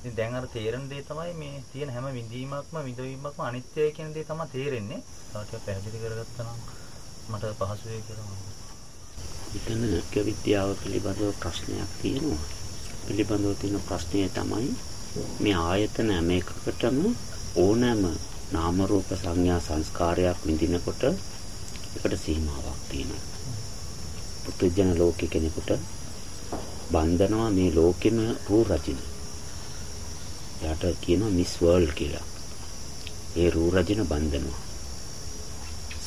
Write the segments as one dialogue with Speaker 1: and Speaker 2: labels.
Speaker 1: ඉතින් දැන් අර තේරෙන දේ තමයි මේ තියෙන හැම විඳීමක්ම විඳවීමක්ම අනිත්‍යයි කියන දේ තමයි තේරෙන්නේ. තව ටිකක් පැහැදිලි කරගත්තා නම් මට පහසු වෙයි කියලා මම.
Speaker 2: මෙතන විද්‍යාව පිළිබඳව ප්‍රශ්නයක් තියෙනවා. පිළිබඳව තියෙන ප්‍රශ්නය තමයි මේ ආයතන හැම එකකටම ඕනෑම නාම රූප සංඥා සංස්කාරයක් විඳිනකොට ඒකට සීමාවක් තියෙනවා. පුදුජන ලෝකේ කෙනෙකුට බන්ධනවා මේ ලෝකෙම රූ රචින. එයාට කියනවා මිස් වර්ල්ඩ් කියලා. ඒ රූ රජින බන්ධනවා.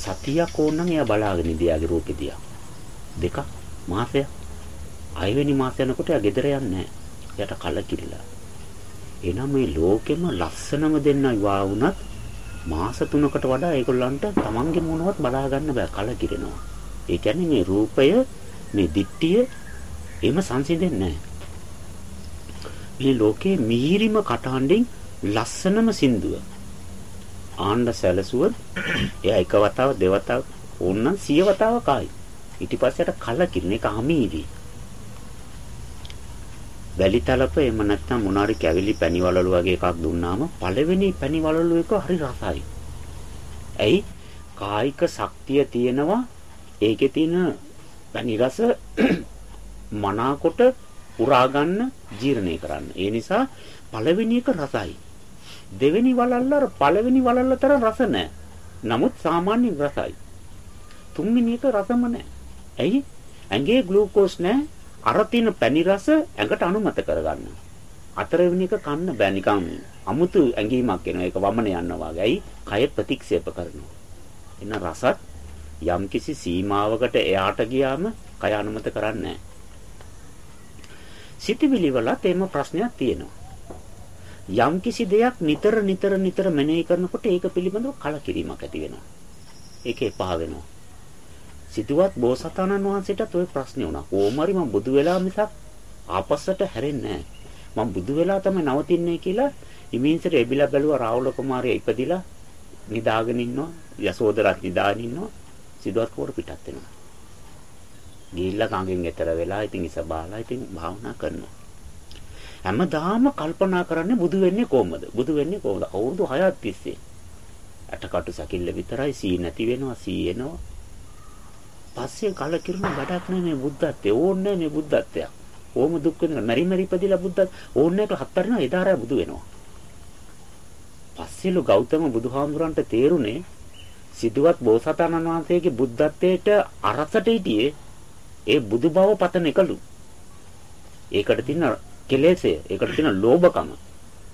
Speaker 2: සතියක් ඕනනම් එයා බලාගෙන ඉදියාගේ රූපෙ දිහා. දෙකක් මාසයක්. අයවෙනි මාස යනකොට එයා ගෙදර යන්නේ නැහැ. එයාට කලකිරිලා. එහෙනම් මේ ලෝකෙම ලස්සනම දෙන්න විවාහ වුණත් මාස 3කට වඩා ඒගොල්ලන්ට තමන්ගේ මොනවත් බලා ගන්න බෑ කලකිරෙනවා. ඒ කියන්නේ මේ රූපය මේ දිට්ඨිය එහෙම සංසිඳෙන්නේ නැහැ. මේ ලෝකේ මිහිරිම කටහඬින් ලස්සනම සින්දුව. ආණ්ඩ සැලසුවොත් එයා එක වතාවක් දෙවතාවක් ඕනනම් සිය වතාවක් ආයි. ඊට පස්සේට කලකිරන එක අමීරි. වැලි තලප එහෙම නැත්නම් මොනාරි කැවිලි පැණිවලලු වගේ එකක් දුන්නාම පළවෙනි පැණිවලලු එක හරි රසයි. ඇයි? කායික ශක්තිය තියෙනවා ඒකේ තියෙන පැණි රස මනාකොට උරා ගන්න ජීර්ණය කරන්න. ඒ නිසා පළවෙනි එක රසයි. දෙවෙනි වලල්ල අර පළවෙනි වලල්ල තරම් රස නැහැ. නමුත් සාමාන්‍ය රසයි. තුන්වෙනි එක රසම නැහැ. ඇයි? ඇඟේ ග්ලූකෝස් නැහැ. අර තියෙන පැණි රස ඇඟට අනුමත කරගන්න. හතරවෙනි එක කන්න බෑ නිකන් අමුතු ඇඟීමක් එනවා. ඒක වමන යනවා වගේ. ඇයි? කය ප්‍රතික්ෂේප කරනවා. එන රසත් යම්කිසි සීමාවකට එයාට ගියාම කය අනුමත කරන්නේ නැහැ. සිතවිලි වලත් එම ප්‍රශ්නයක් තියෙනවා. යම්කිසි දෙයක් නිතර නිතර නිතර මෙනෙහි කරනකොට ඒක පිළිබඳව කලකිරීමක් ඇති වෙනවා. ඒක එපා වෙනවා. සිතුවත් බෝසතාණන් වහන්සේටත් ওই ප්‍රශ්නේ වුණා. කොහොමරි මම බුදු වෙලා මිසක් ආපස්සට හැරෙන්නේ නැහැ. මම බුදු වෙලා තමයි නවතින්නේ කියලා ඉමින්සර එබිලා බැලුවා රාහුල කුමාරයා ඉපදිලා නිදාගෙන ඉන්නවා. යසෝදරත් නිදාගෙන ඉන්නවා. සිදුවත් කෝර පිටත් වෙනවා. ගිහිල්ලා කංගෙන් එතර වෙලා ඉතින් ඉස බාලා ඉතින් භාවනා කරනවා. හැමදාම කල්පනා කරන්නේ බුදු වෙන්නේ කොහමද? බුදු වෙන්නේ කොහොමද? අවුරුදු 6ක් තිස්සේ. අටකටු සැකිල්ල විතරයි සී නැති වෙනවා සී එනවා. පස්සේ කලකිරුණ වැඩක් නෑ මේ බුද්ධත්වය ඕන්නේ මේ බුද්ධත්වය. ඕම දුක් වෙන මරි මරි ඉපදිලා බුද්ධත් ඕන්නේ කියලා හත්තරිනවා එදාරය බුදු වෙනවා. පස්සෙලු ගෞතම බුදුහාමුදුරන්ට තේරුනේ සිදුවත් බෝසතාණන් වහන්සේගේ බුද්ධත්වයට අරසට හිටියේ ඒ බුදු බව පතන එකලු. ඒකට තියෙන කෙලෙසය, ඒකට තියෙන ලෝභකම,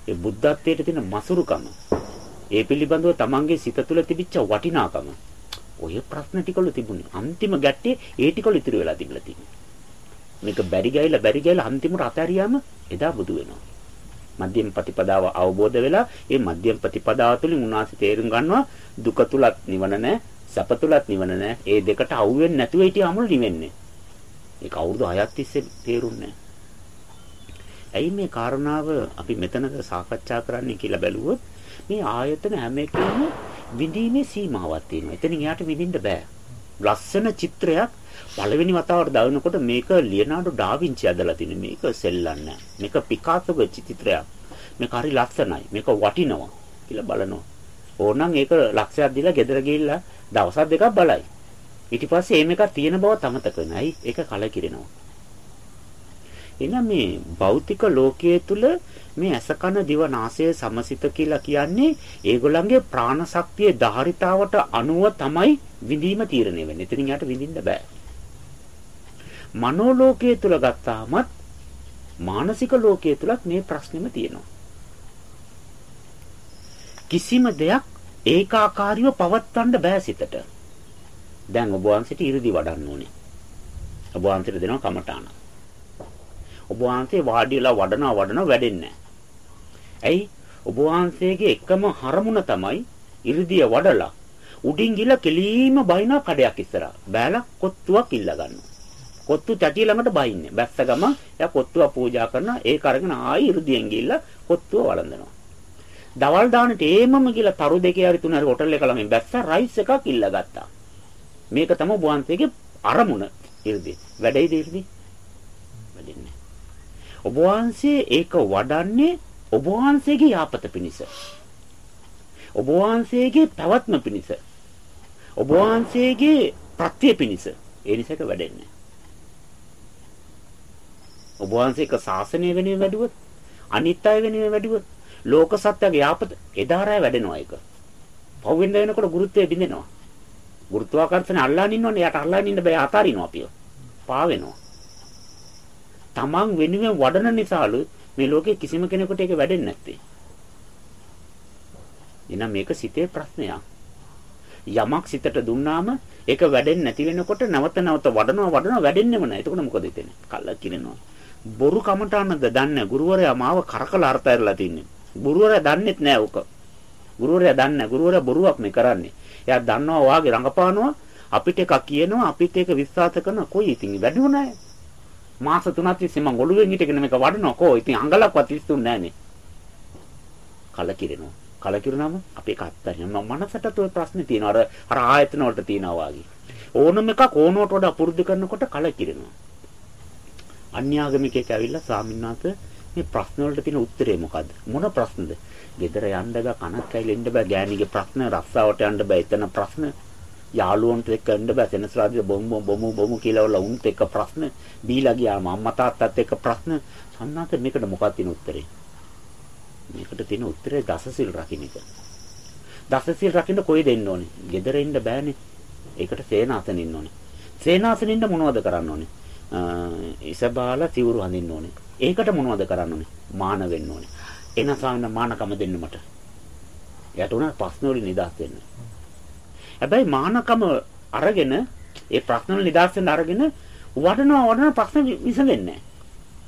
Speaker 2: ඒ බුද්ධත්වයට තියෙන මසුරුකම, ඒ පිළිබඳව තමන්ගේ සිත තුළ තිබිච්ච වටිනාකම. ඔය ප්‍රශ්න ටිකලු තිබුණේ. අන්තිම ගැටේ ඒ ටිකලු ඉතුරු වෙලා තිබිලා තියෙනවා. මේක බැරි ගෑයිලා බැරි ගෑයිලා අන්තිමට අතහැරියාම එදා බුදු වෙනවා. මධ්‍යම ප්‍රතිපදාව අවබෝධ වෙලා ඒ මධ්‍යම ප්‍රතිපදාව තුළින් උන්වහන්සේ තේරුම් ගන්නවා දුක තුලත් නිවන නැහැ සැප තුලත් නිවන නැහැ ඒ දෙකට අවු වෙන්නේ නැතුව හිටියාම නිවෙන්නේ ඒක අවුරුදු 6ක් තිස්සේ තේරුන්නේ ඇයි මේ කාරණාව අපි මෙතනද සාකච්ඡා කරන්නේ කියලා බැලුවොත් මේ ආයතන හැම එකෙම විඳීමේ සීමාවක් තියෙනවා. එතනින් එහාට විඳින්න බෑ. ලස්සන චිත්‍රයක් පළවෙනි වතාවට දානකොට මේක ලියනාඩෝ ඩාවින්චි ඇදලා තියෙන මේක සෙල්ලන්නේ මේක පිකාසෝගේ චිත්‍රයක්. මේක හරි ලස්සනයි. මේක වටිනවා කියලා බලනවා. ඕනනම් ඒක ලක්ෂයක් දීලා ගෙදර ගිහිල්ලා දවස් දෙකක් බලයි. ඊට පස්සේ එහෙම එකක් තියෙන බව තමතක වෙනයි. ඒක කලකිරෙනවා. එහෙනම් මේ භෞතික ලෝකයේ තුල මේ අසකන දිව නාසය සමසිත කියලා කියන්නේ ඒගොල්ලන්ගේ ප්‍රාණ ශක්තියේ ධාරිතාවට අනුව තමයි විඳීම තීරණය වෙන්නේ. එතනින් යට විඳින්න බෑ. මනෝ ලෝකයේ තුල ගත්තාමත් මානසික ලෝකයේ තුලත් මේ ප්‍රශ්නෙම තියෙනවා. කිසිම දෙයක් ඒකාකාරීව පවත්වන්න බෑ සිතට. දැන් ඔබ වහන්සේට 이르දි වඩන්න ඕනේ. ඔබ වහන්සේට දෙනවා කමඨාන. ඔබ වහන්සේ වාඩි වෙලා වඩනවා වඩනවා වැඩෙන්නේ ඇයි? ඔබ වහන්සේගේ එකම හරමුණ තමයි 이르දිය වඩලා උඩින් ගිහලා කෙලීම බයින කඩයක් ඉස්සරහා. බෑලා කොත්තුවක් ඉල්ල ගන්නවා. කොත්තු තැටි ළඟට බයින්නේ. බැස්ස ගම එයා කොත්තුව පූජා කරනවා. ඒක අරගෙන ආයි 이르දියෙන් ගිහලා කොත්තුව වළඳනවා. දවල් දානට ඒමම ගිහලා තරු දෙකේ හරි තුන හරි හෝටල් එක ළඟින් බැස්ස රයිස් එකක් ඉල්ල ගත්තා. මේක තමයි ඔබ වහන්සේගේ අරමුණ 이르දි. වැඩයිද 이르දි? වැඩින්නේ. ඔබ වහන්සේ ඒක වඩන්නේ ඔබ වහන්සේගේ යාපත පිණිස. ඔබ වහන්සේගේ පැවැත්ම පිණිස. ඔබ වහන්සේගේ ප්‍රත්‍ය පිණිස. ඒ නිසාක වැඩෙන්නේ. ඔබ වහන්සේක ශාසනය වෙනුවෙන් වැඩුවොත්, අනිත් අය වෙනුවෙන් වැඩුවොත්, ලෝක සත්‍යගේ යාපත එදාරය වැඩෙනවා ඒක. පව් වෙන්න වෙනකොට ගුරුත්වය බිඳෙනවා. ගුරුත්වාකර්ෂණය අල්ලාගෙන ඉන්නවනේ යට අල්ලාගෙන ඉන්න බෑ අතාරිනවා අපිව. පා වෙනවා. තමන් වෙනුවෙන් වඩන නිසාලු මේ ලෝකේ කිසිම කෙනෙකුට ඒක වැඩෙන්නේ නැත්තේ. එහෙනම් මේක සිතේ ප්‍රශ්නයක්. යමක් සිතට දුන්නාම ඒක වැඩෙන්නේ නැති වෙනකොට නැවත නැවත වඩනවා වඩනවා වැඩෙන්නේම නැහැ. එතකොට මොකද හිතෙන්නේ? කල්ල කිරෙනවා. බොරු කමටානද දන්නේ ගුරුවරයා මාව කරකලා අර්ථයලා තින්නේ. ගුරුවරයා දන්නෙත් නෑ උක. ගුරුවරයා දන්නේ ගුරුවරයා බොරුවක් මේ කරන්නේ. එයා දන්නවා වාගේ රඟපානවා අපිට එකක් කියනවා අපිත් ඒක විශ්වාස කරන කොයි ඉතින් වැඩිව නැහැ. මාස 3ක් තිස්සේ මම ඔළුවෙන් හිටගෙන මේක වඩනවා කෝ ඉතින් අඟලක්වත් ඉස්තුන්නේ නැහනේ. කලකිරෙනවා. කලකිරුණාම අපි ඒක අත්හරිනවා. මනසට ඔය ප්‍රශ්නේ තියෙනවා. අර අර ආයතන වලට තියෙනවා වාගේ. ඕනම එකක් ඕනවට වඩා පුරුදු කරනකොට කලකිරෙනවා. අන්‍යාගමිකයෙක් ඇවිල්ලා ස්වාමීන් මේ ප්‍රශ්න වලට තියෙන උත්තරේ මොකද්ද? මොන ප්‍රශ්නද? ගෙදර යන්න බෑ කනක් ඇවිල්ලා ඉන්න බෑ ගෑණිගේ ප්‍රශ්න රස්සාවට යන්න බෑ එතන ප්‍රශ්න යාළුවන්ට එක්ක ඉන්න බෑ සෙනසුරාදා බොම්බ බොමු බොමු කියලා වල උන්ට එක්ක ප්‍රශ්න බීලා ගියාම අම්මා තාත්තත් එක්ක ප්‍රශ්න සම්නාත මේකට මොකක්ද තියෙන උත්තරේ? මේකට තියෙන උත්තරේ දසසිල් රකින්න එක. දසසිල් රකින්න කොයි දෙන්න ඕනේ? ගෙදර ඉන්න බෑනේ. ඒකට සේනාසන ඉන්න ඕනේ. සේනාසන ඉන්න මොනවද කරන්න ඕනේ? ඉසබාලා සිවුරු හඳින්න ඕනේ. ඒකට මොනවද කරන්න ඕනේ? මාන වෙන්න ඕනේ. එනසාන මානකම දෙන්න මට. එයාට උනා ප්‍රශ්න වලින් නිදහස් වෙන්න. හැබැයි මානකම අරගෙන ඒ ප්‍රශ්න වලින් නිදහස් වෙන්න අරගෙන වඩනවා වඩන ප්‍රශ්න විසඳෙන්නේ නැහැ.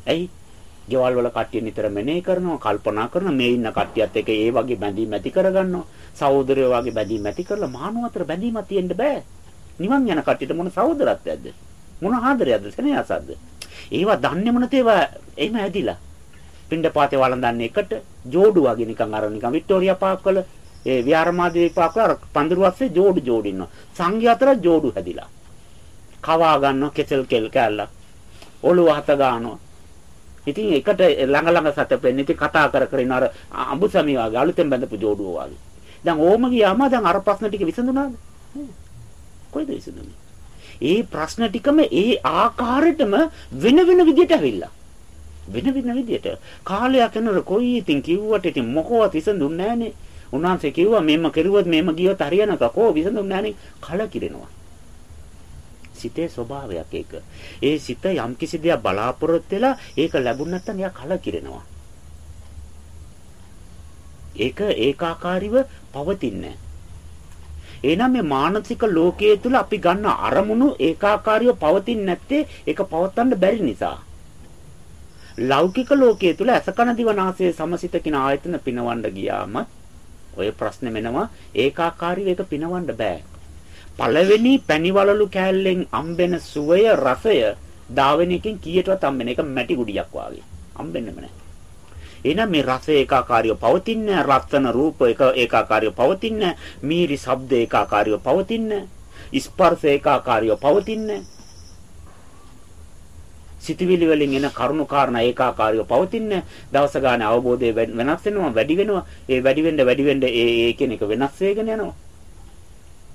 Speaker 2: ඇයි? ගෙවල් වල කට්ටිය නිතර මෙනෙහි කරනවා, කල්පනා කරනවා, මේ ඉන්න කට්ටියත් එක්ක ඒ වගේ බැඳීම් ඇති කරගන්නවා. සහෝදරයෝ වගේ බැඳීම් ඇති කරලා මානව අතර බැඳීමක් තියෙන්න බෑ. නිවන් යන කට්ටියට මොන සහෝදරත්වයක්ද? මොන ආදරයක්ද සෙනෙහසක්ද? ඒවා දන්නේම නැති ඒවා එයිම ඇදිලා. පින්ඩපාතේ වළඳන්නේ එකට ජෝඩු වගේ නිකන් අර නිකන් වික්ටෝරියා පාක් වල ඒ විහාරමාදී පාක් වල අර පඳුරු වස්සේ ජෝඩු ජෝඩු ඉන්නවා. සංඝයා අතර ජෝඩු හැදිලා. කවා ගන්නවා කෙසල් කෙල් කැල්ලක්. ඔළුව හත ගන්නවා. ඉතින් එකට ළඟ ළඟ සතපෙන්නේ ඉතින් කතා කර කර ඉන්න අර අඹුසමි වගේ අලුතෙන් බඳපු ජෝඩුව වගේ. දැන් ඕම ගියාම දැන් අර ප්‍රශ්න ටික විසඳුණාද? කොයිද විසඳුනේ? ඒ ප්‍රශ්න ටිකම ඒ ආකාරයටම වෙන වෙන විදිහට ඇවිල්ලා. වෙන වෙන විදිහට කාලයක් යනකොට කොයි ඉතින් කිව්වට ඉතින් මොකවත් විසඳුන්නේ නැහනේ. උන්වහන්සේ කිව්වා මෙහෙම කරුවොත් මෙහෙම ගියොත් හරියනක කෝ විසඳුන්නේ නැහනේ කලකිරෙනවා. සිතේ ස්වභාවයක් ඒක. ඒ සිත යම් කිසි දෙයක් බලාපොරොත්තු වෙලා ඒක ලැබුණ නැත්නම් එයා කලකිරෙනවා. ඒක ඒකාකාරීව පවතින්නේ නැහැ. එහෙනම් මේ මානසික ලෝකයේ තුල අපි ගන්න අරමුණු ඒකාකාරීව පවතින්නේ නැත්තේ ඒක පවත්වන්න බැරි නිසා. ලෞකික ලෝකයේ තුල අසකන දිවනාසය සමසිත කින ආයතන පිනවන්න ගියාම ඔය ප්‍රශ්නේ මෙනවා ඒකාකාරීව ඒක පිනවන්න බෑ. පළවෙනි පැණිවලලු කෑල්ලෙන් අම්බෙන සුවය රසය දාවෙනකින් කීයටවත් අම්බෙන එක මැටි ගුඩියක් වාගේ. අම්බෙන්නෙම නෑ. එහෙනම් මේ රස ඒකාකාරීව පවතින රත්න රූප එක ඒකාකාරීව පවතින මීරි ශබ්ද ඒකාකාරීව පවතින ස්පර්ශ ඒකාකාරීව පවතින සිතවිලි වලින් එන කරුණු කාරණා ඒකාකාරීව පවතින දවස ගානේ අවබෝධය වෙනස් වෙනවා වැඩි වෙනවා. ඒ වැඩි වෙන්න වැඩි වෙන්න ඒ ඒ කියන එක වෙනස් වෙගෙන යනවා.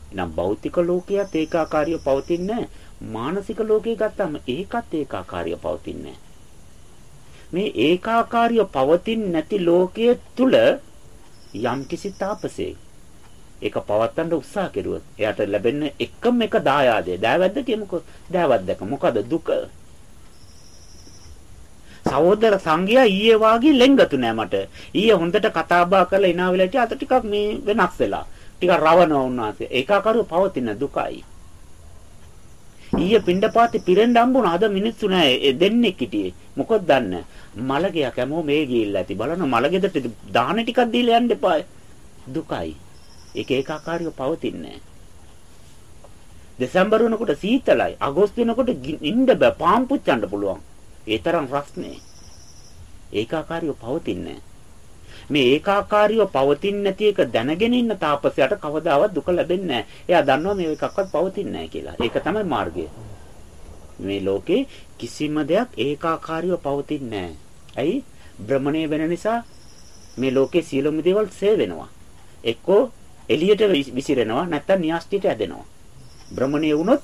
Speaker 2: එහෙනම් භෞතික ලෝකයේත් ඒකාකාරීව පවතින්නේ මානසික ලෝකේ ගත්තාම ඒකත් ඒකාකාරීව පවතින්නේ. මේ ඒකාකාරීව පවතින් නැති ලෝකයේ තුල යම්කිසි තාපසේ ඒක පවත්තන්න උත්සාහ කෙරුවොත් එයාට ලැබෙන එකම එක දායාදය. දෑවැද්ද කියමුකෝ. දෑවැද්දක මොකද දුක? සහෝදර සංඝයා ඊයේ වාගේ ලෙන්ගතු නෑ මට. ඊයේ හොඳට කතා බහ කරලා ඉනා වෙලාවට අත ටිකක් මේ වෙනස් වෙලා. ටිකක් රවණව උන්වහන්සේ ඒකාකාරීව පවතින දුකයි. ඊයේ පින්ඩපාතේ පිරෙන්න හම්බුණා. අද මිනිස්සු නෑ දෙන්නෙක් හිටියේ. මොකද දන්න මලගයක් හැමෝම මේ ගිහිල්ලා ඇති. බලන්න මලගෙදරට දාන ටිකක් දීලා යන්න එපා. දුකයි. ඒක ඒකාකාරීව පවතින්නේ දෙසැම්බර් වෙනකොට සීතලයි. අගෝස්තු වෙනකොට ඉන්න බෑ. පාම් පුච්චන්න පුළුවන්. ඒ තරම් රස්නේ. ඒකාකාරීව පවතින්නේ මේ ඒකාකාරීව පවතින්නේ නැති එක දැනගෙන ඉන්න තාපසයාට කවදාවත් දුක ලැබෙන්නේ නැහැ. එයා දන්නවා මේ එකක්වත් පවතින්නේ නැහැ කියලා. ඒක තමයි මාර්ගය. මේ ලෝකේ කිසිම දෙයක් ඒකාකාරීව පවතින්නේ නැහැ. ඇයි? භ්‍රමණය වෙන නිසා මේ ලෝකේ සියලුම දේවල් සේ වෙනවා. එක්කෝ එළියට විසිරෙනවා නැත්නම් න්‍යාස්ටියට ඇදෙනවා. භ්‍රමණය වුණොත්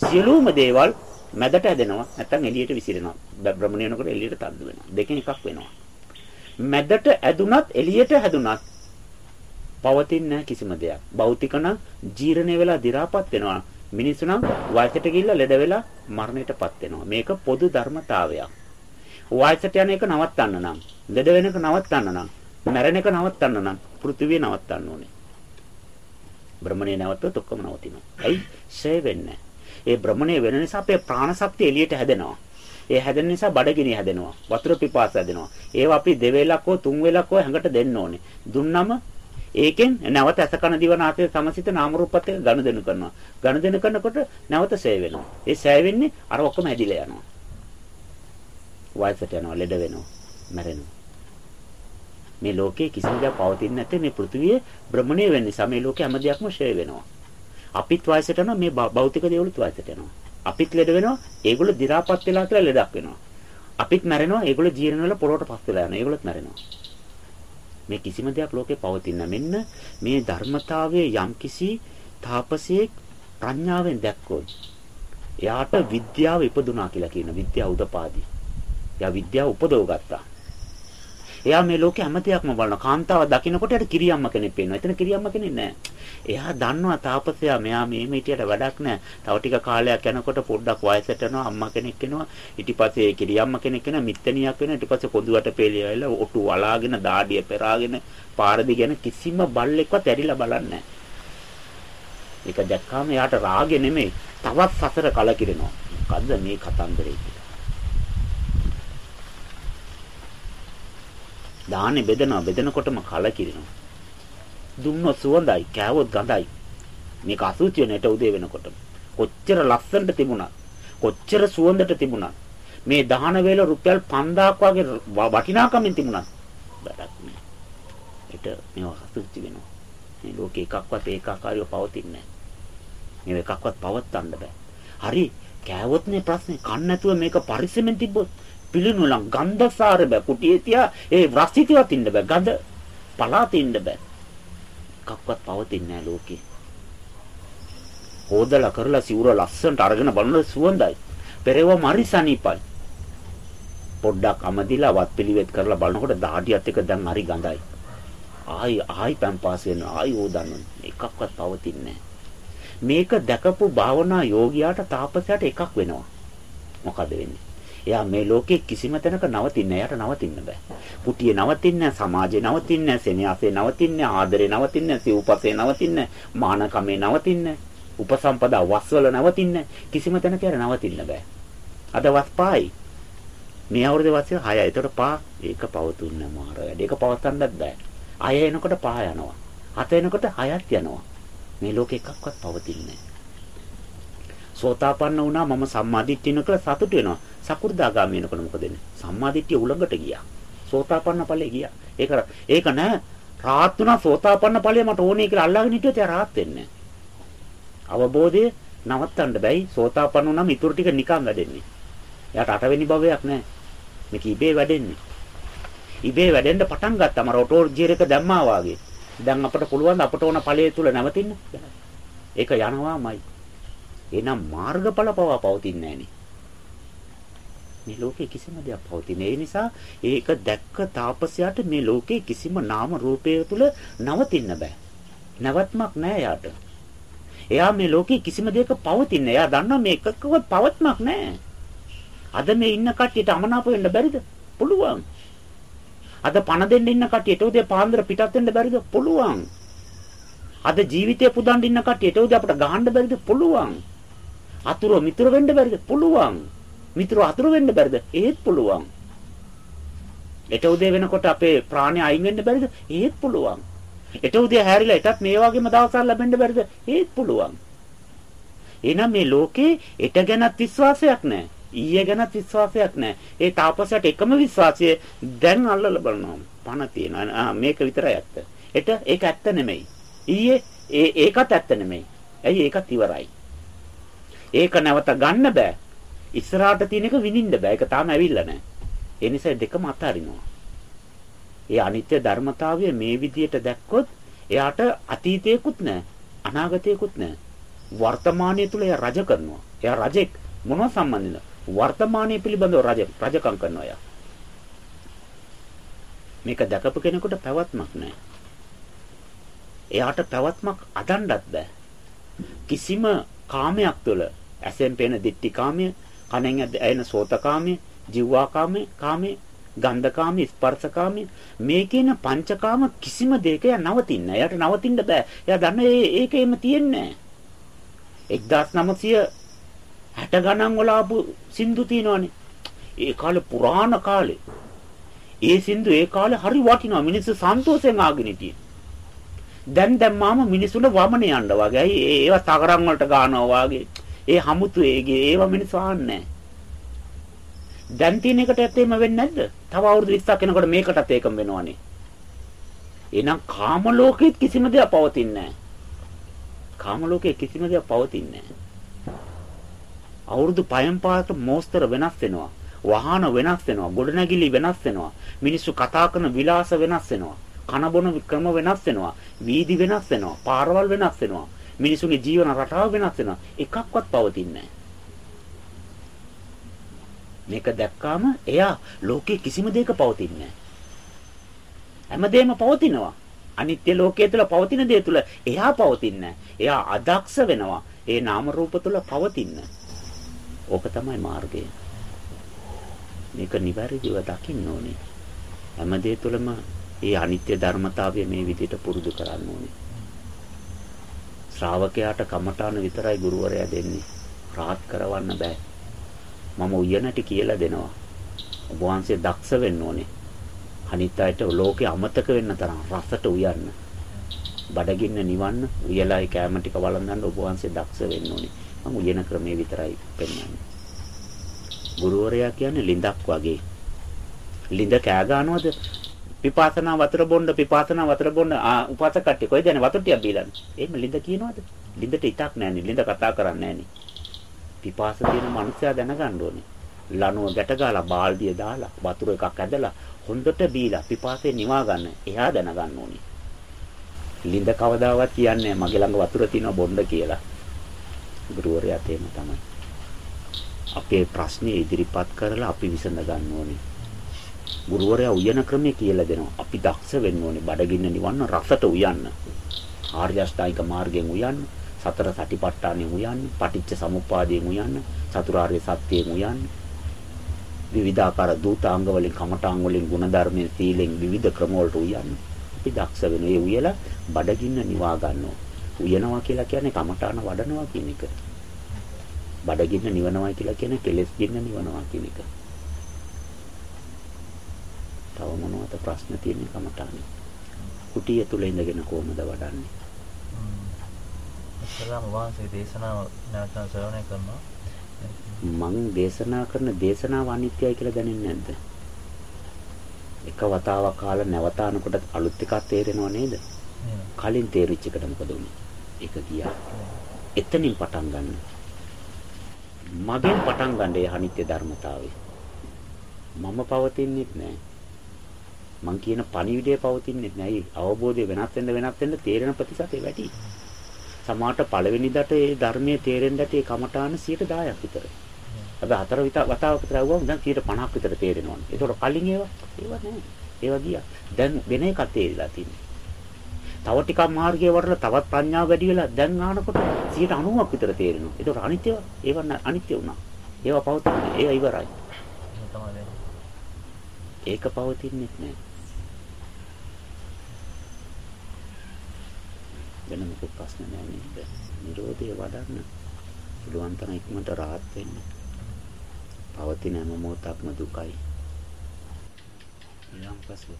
Speaker 2: සියලුම දේවල් මැදට ඇදෙනවා නැත්නම් එළියට විසිරෙනවා. භ්‍රමණය වෙනකොට එළියට තද්ද වෙනවා. දෙකෙන් එකක් වෙනවා. මැදට ඇදුනත් එළියට හැදුනත් පවතින්නේ කිසිම දෙයක්. භෞතික නම් ජීර්ණය වෙලා දි รา පත් වෙනවා. මිනිස්සු නම් වයසට ගිහිල්ලා ලෙඩ වෙලා මරණයටපත් වෙනවා. මේක පොදු ධර්මතාවයක්. වයසට යන එක නවත්තන්න නම්, ලෙඩ වෙන එක නවත්තන්න නම්, මැරෙන එක නවත්තන්න නම් පෘථිවිය නවත්තන්න ඕනේ. භ්‍රමණය නැවතුනොත් ඔක්කොම නවතිනවා. ඇයි? ෂේ වෙන්නේ. ඒ භ්‍රමණය වෙන නිසා අපේ ප්‍රාණ ශක්තිය එළියට හැදෙනවා. ඒ හැදෙන නිසා බඩගිනි හැදෙනවා. වතුර පිපාස හැදෙනවා. ඒවා අපි දෙවේලක් හෝ තුන් වේලක් හෝ හැඟට දෙන්න ඕනේ. දුන්නම ඒකෙන් නැවත ඇස කන දිව නාසය සමසිත නාම රූපත් එක්ක ගනුදෙනු කරනවා. ගනුදෙනු කරනකොට නැවත සෑ වෙනවා. ඒ සෑ වෙන්නේ අර ඔක්කොම හැදිලා යනවා. වයසට යනවා, ලෙඩ වෙනවා, මැරෙනවා. මේ ලෝකේ කිසිම දෙයක් පවතින්නේ නැත්නම් මේ පෘථිවිය භ්‍රමණය වෙන නිසා මේ ලෝකේ හැම දෙයක්ම ෂේ වෙනවා. අපිත් වයසට යනවා මේ භෞතික දේවලුත් වයසට යනවා. අපිත් ලෙඩ වෙනවා ඒගොල්ලෝ දි รา පත් වෙලා කියලා ලෙඩක් වෙනවා. අපිත් මැරෙනවා ඒගොල්ලෝ ජීර්ණ වෙලා පොළොවට පස් වෙලා යනවා. ඒගොල්ලොත් මැරෙනවා. මේ කිසිම දෙයක් ලෝකේ පවතින මෙන්න මේ ධර්මතාවයේ යම්කිසි තාපසයේ ප්‍රඥාවෙන් දැක්කොත් එයාට විද්‍යාව ඉපදුනා කියලා කියන විද්‍යාව උදපාදි. එයා විද්‍යාව උපදව ගත්තා. එයා මේ ලෝකේ හැම දෙයක්ම බලනවා. කාන්තාව දකින්නකොට යට කිරියම්ම කෙනෙක් පේනවා. එතන කිරියම්ම කෙනෙක් නැහැ. එයා දන්නවා තාපසයා මෙයා මේ මේටියට වැඩක් නැහැ. තව ටික කාලයක් යනකොට පොඩ්ඩක් වයසට යනවා අම්මා කෙනෙක් එනවා. ඊට පස්සේ කිරියම්ම කෙනෙක් එනවා මිත්තණියක් වෙනවා. ඊට පස්සේ කොඳුවට පෙළියවිලා ඔටු වලාගෙන දාඩිය පෙරාගෙන පාර දිගන කිසිම බල්ලෙක්වත් ඇරිලා බලන්නේ ඒක දැක්කාම එයාට රාගෙ නෙමෙයි තවත් සතර කලකිරෙනවා. මොකද්ද මේ කතන්දරේ දාහනේ බෙදනවා බෙදනකොටම කලකිරිනවා. දුන්නොත් සුවඳයි, කෑවොත් ගඳයි. මේක අසුචි වෙනට උදේ වෙනකොට. කොච්චර ලස්සනට තිබුණා. කොච්චර සුවඳට තිබුණා. මේ දහන වේල රුපියල් 5000ක් වගේ වටිනාකමින් තිබුණා. වැඩක් නෑ. ඒට මේවා අසුචි වෙනවා. මේ ලෝකේ එකක්වත් ඒකාකාරීව පවතින්නේ නෑ. මේ එකක්වත් පවත්තන්න බෑ. හරි කෑවොත් නේ ප්‍රශ්නේ. කන්න නැතුව මේක පරිස්සමෙන් තිබ්බොත් පිළිනුලම් ගන්ධසාර බෑ. කුටියේ තියා ඒ රස්තිතිවත් ඉන්න බෑ. ගඳ පලාත ඉන්න බෑ. එකක්වත් පවතින්නේ නැහැ ලෝකේ. හොදලා කරලා සිවුර ලස්සනට අරගෙන බලන සුවඳයි. පෙරේව මරිසනීපයි පොඩ්ඩක් අමදිලා වත් පිළිවෙත් කරලා බලනකොට දහඩියත් එක දැන් හරි ගඳයි. ආයි ආයි පම්පාස් වෙනවා. ආයි ඕදන්න එකක්වත් පවතින්නේ මේක දැකපු භාවනා යෝගියාට තාපසයාට එකක් වෙනවා. මොකද වෙන්නේ? එයා මේ ලෝකේ කිසිම තැනක නවතින්නේ එයාට නවතින්න බෑ. කුටියේ නවතින්නේ සමාජේ නවතින්නේ සෙනෙහසේ නවතින්නේ ආදරේ නවතින්නේ සිව්පසේ නවතින්නේ මානකමේ නවතින්නේ උපසම්පදා වස්වල නවතින්නේ කිසිම තැනක එයාට නවතින්න බෑ. අද වස් පායි. මේ අවුරුදු වස්සේ 6යි. ඒතකොට පා ඒක පවතුන්නේ මාර වැඩ. ඒක පවත්තන්නත් බෑ. අය එනකොට පහ යනවා. හත එනකොට හයත් යනවා. මේ ලෝකේ එකක්වත් පවතින්නේ නැහැ. සෝතාපන්න වුණා මම සම්මාදිට්ඨිය කියලා සතුට වෙනවා. සකු르දාගාමී වෙනකොට මොකද වෙන්නේ? සම්මාදිට්ඨිය උලඟට ගියා. සෝතාපන්න ඵලෙ ගියා. ඒක ඒක නෑ. රාත් වුණා සෝතාපන්න ඵලෙ මට ඕනේ කියලා අල්ලාගෙන හිටියොත් එයා රාත් වෙන්නේ අවබෝධය නවත්තන්න බැයි. සෝතාපන්න වුණාම ඊටු ටික නිකන් වැඩෙන්නේ. එයාට අටවෙනි භවයක් නෑ. මේක ඉබේ වැඩෙන්නේ. ඉබේ වැඩෙන්න පටන් ගත්තම රොටෝ ජීර එක දැම්මා වාගේ. දැන් අපට පුළුවන් අපට ඕන ඵලයේ තුල නැවතින්න. ඒක යනවාමයි. එහෙනම් මාර්ගඵල පවා පවතින්නේ නැහනේ. මේ ලෝකේ කිසිම දෙයක් පවතින්නේ. ඒ නිසා ඒක දැක්ක තාපසයාට මේ ලෝකේ කිසිම නාම රූපය තුල නවතින්න බෑ. නැවත්මක් නෑ යාට. එයා මේ ලෝකේ කිසිම දෙයක පවතින්නේ. එයා දන්නවා මේ එකකවත් පවත්මක් නෑ. අද මේ ඉන්න කට්ටියට අමනාප වෙන්න බැරිද? පුළුවන්. අද පණ දෙන්න ඉන්න කට්ටියට උදේ පාන්දර පිටත් වෙන්න බැරිද? පුළුවන්. අද ජීවිතේ පුදන් ඉන්න කට්ටියට උදේ අපිට ගහන්න බැරිද? පුළුවන්. අතුරු මිතුරු වෙන්න බැරිද? පුළුවන්. මිතුරු අතුරු වෙන්න බැරිද? ඒත් පුළුවන්. එට උදේ වෙනකොට අපේ ප්‍රාණය අයින් වෙන්න බැරිද? ඒත් පුළුවන්. එට උදේ හැරිලා එටත් මේ වගේම දවසක් ලැබෙන්න බැරිද? ඒත් පුළුවන්. එහෙනම් මේ ලෝකේ එට ගැනත් විශ්වාසයක් නැහැ. ඊයේ ගැනත් විශ්වාසයක් නැහැ. ඒ තාපසයට එකම විශ්වාසය දැන් අල්ලලා බලනවා. පණ තියෙනවා. මේක විතරයි ඇත්ත. එට ඒක ඇත්ත නෙමෙයි. ඊයේ ඒ ඒකත් ඇත්ත නෙමෙයි. ඇයි ඒකත් ඉවරයි. ඒක නැවත ගන්න බෑ. ඉස්සරහට තියෙන එක විඳින්න බෑ. ඒක තාම ඇවිල්ලා නැහැ. ඒ නිසා දෙකම අතාරිනවා. ඒ අනිත්‍ය ධර්මතාවය මේ විදියට දැක්කොත් එයාට අතීතයකුත් නැහැ අනාගතයකුත් නැහැ. වර්තමානයේ තුල එයා රජ කරනවා. එයා රජෙක් මොනව සම්බන්ධද? වර්තමානයේ පිළිබඳව රජ රජකම් කරනවා එයා. මේක දැකපු කෙනෙකුට පැවැත්මක් නැහැ. එයාට පැවැත්මක් අදන්නත් බෑ. කිසිම කාමයක් තුළ ඇසෙන් පෙනෙන දිට්ටි කාමය, කනෙන් ඇහෙන සෝත කාමය, ජීවා කාමය, කාමය, ගන්ධ කාමය, ස්පර්ශ කාමය මේ කියන පංචකාම කිසිම දෙයක නවතින්න. එයාට නවතින්න බෑ. එයා දන්නේ ඒකෙම තියෙන්නේ 1960 ගණන් වල ආපු සින්දු තියෙනවනේ. ඒ කාලේ පුරාණ කාලේ. ඒ සින්දු ඒ කාලේ හරි වටිනවා. මිනිස්සු සන්තෝෂෙන් ආගෙන හිටියේ. දැන් දැම්මාම මිනිසුන්ට වමන යන්න වගේ. ඒවා තකරම් වලට ගන්නවා වගේ. ඒ හමුතු ඒගේ ඒවා මිනිස්සු ආන්නේ දැන් තියෙන එකට ඇත්තේම වෙන්නේ නැද්ද? තව අවුරුදු 20ක් යනකොට මේකටත් ඒකම වෙනවනේ. එහෙනම් කාම ලෝකෙත් කිසිම දෙයක් පවතින්නේ නැහැ. කාම ලෝකයේ කිසිම දෙයක් පවතින්නේ නැහැ. අවුරුදු පහෙන් පාට මෝස්තර වෙනස් වෙනවා. වාහන වෙනස් වෙනවා. ගොඩනැගිලි වෙනස් වෙනවා. මිනිස්සු කතා කරන විලාස වෙනස් වෙනවා. කන බොන ක්‍රම වෙනස් වෙනවා. වීදි වෙනස් වෙනවා. පාරවල් වෙනස් වෙනවා. මිනිසුන්ගේ ජීවන රටාව වෙනස් වෙනවා. එකක්වත් පවතින්නේ මේක දැක්කාම එයා ලෝකේ කිසිම දෙයක පවතින්නේ හැමදේම පවතිනවා. අනිත්‍ය ලෝකයේ තුල පවතින දේ තුල එයා පවතින්නේ එයා අදක්ෂ වෙනවා. ඒ නාම රූප තුල පවතින්න. ඕක තමයි මාර්ගය. මේක නිවැරදිව දකින්න ඕනේ. හැම දේ තුළම ඒ අනිත්‍ය ධර්මතාවය මේ විදිහට පුරුදු කරන්න ඕනේ. ශ්‍රාවකයාට කමඨාන විතරයි ගුරුවරයා දෙන්නේ. රාත් කරවන්න බෑ. මම උයනටි කියලා දෙනවා. ඔබ වහන්සේ දක්ෂ වෙන්න ඕනේ. අනිත් අයට ලෝකේ අමතක වෙන්න තරම් රසට උයන්න. බඩගින්න නිවන්න උයලායි කැම ටික වළඳන්න ඔබ වහන්සේ දක්ෂ වෙන්න ඕනේ. මම උයන ක්‍රමේ විතරයි පෙන්වන්නේ. ගුරුවරයා කියන්නේ ලිඳක් වගේ. ලිඳ කෑ ගන්නවද? පිපාසනා වතුර බොන්න පිපාසනා වතුර බොන්න උපවාස කට්ටිය කොයිද යන්නේ වතුර ටිකක් බීලා. එහෙම ලිඳ කියනවද? ලිඳට ඉතක් නැන්නේ. ලිඳ කතා කරන්නේ නැන්නේ. පිපාස තියෙන මනුස්සයා දැනගන්න ඕනේ. ලණුව ගැට ගාලා බාල්දිය දාලා වතුර එකක් ඇදලා හොඳට බීලා පිපාසය නිවා ගන්න. එයා දැනගන්න ඕනේ. ලිඳ කවදාවත් කියන්නේ මගේ ළඟ වතුර තියෙනවා බොන්න කියලා. ගුරුවරයා තේම තමයි. අපේ ප්‍රශ්නේ ඉදිරිපත් කරලා අපි විසඳ ගන්න ඕනේ. ගුරුවරයා උයන ක්‍රමය කියලා දෙනවා. අපි දක්ෂ වෙන්න ඕනේ බඩගින්න නිවන්න රසට උයන්න. ආර්ය අෂ්ටාංගික මාර්ගයෙන් උයන්න, සතර සටිපට්ඨානෙන් උයන්න, පටිච්ච සමුප්පාදයෙන් උයන්න, චතුරාර්ය සත්‍යයෙන් උයන්න. විවිධාකාර දූතාංග වලින්, කමඨාංග වලින්, ಗುಣධර්මයෙන්, සීලෙන් විවිධ ක්‍රම වලට උයන්න. අපි දක්ෂ වෙන ඒ උයලා බඩගින්න නිවා ගන්නවා. උයනවා කියලා කියන්නේ කමඨාන වඩනවා කියන එක. බඩගින්න නිවනවා කියලා කියන්නේ කෙලෙස් ගින්න නිවනවා කියන එක. තව මොනවද ප්‍රශ්න තියෙන්නේ කමටානේ? කුටිය තුල ඉඳගෙන කොහොමද වඩන්නේ?
Speaker 1: ඉස්ලාම වහන්සේ දේශනාව නැවත ශ්‍රවණය කරනවා.
Speaker 2: මං දේශනා කරන දේශනාව අනිත්‍යයි කියලා දැනෙන්නේ නැද්ද? එක වතාවක් කාලා නැවතානකොට අලුත් එකක් තේරෙනව නේද? කලින් තේරිච්ච එකට මොකද උනේ? ඒක ගියා. එතනින් පටන් ගන්න. මගෙන් පටන් ගන්න ඒ අනිත්‍ය ධර්මතාවය. මම පවතින්නේ නැහැ. මං කියන පණිවිඩය පවතින්නේ නැහැ. අවබෝධය වෙනස් වෙන්න වෙනස් වෙන්න තේරෙන ප්‍රතිශතය වැඩි. සමාහට පළවෙනි දට ඒ ධර්මයේ තේරෙන්න ඇති කමඨාන 10ක් විතර. හැබැයි හතර වතාවක විතර ආවම දැන් 50ක් විතර තේරෙනවා. ඒතකොට කලින් ඒවා ඒවා නෑ. ඒවා ගියා. දැන් වෙන එකක් තේරිලා තියෙනවා. තව ටිකක් මාර්ගයේ වඩලා තවත් ප්‍රඥාව වැඩි වෙලා දැන් ආනකොට 90ක් විතර තේරෙනවා. ඒතකොට අනිත්‍ය ඒවා අනිත්‍ය වුණා. ඒවා පවතින්නේ. ඒවා ඉවරයි. ඒක පවතින්නේ නැහැ. වෙන මොකක් ප්‍රශ්න නැහැ නේද? නිරෝධය වඩන්න පුළුවන් තරම් ඉක්මනට rahat වෙන්න. පවතින හැම මොහොතක්ම දුකයි. ඊළඟ පස්සේ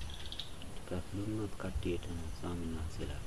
Speaker 2: කප්ලුන්නත් කට්ටියට ස්වාමීන් වහන්සේලාට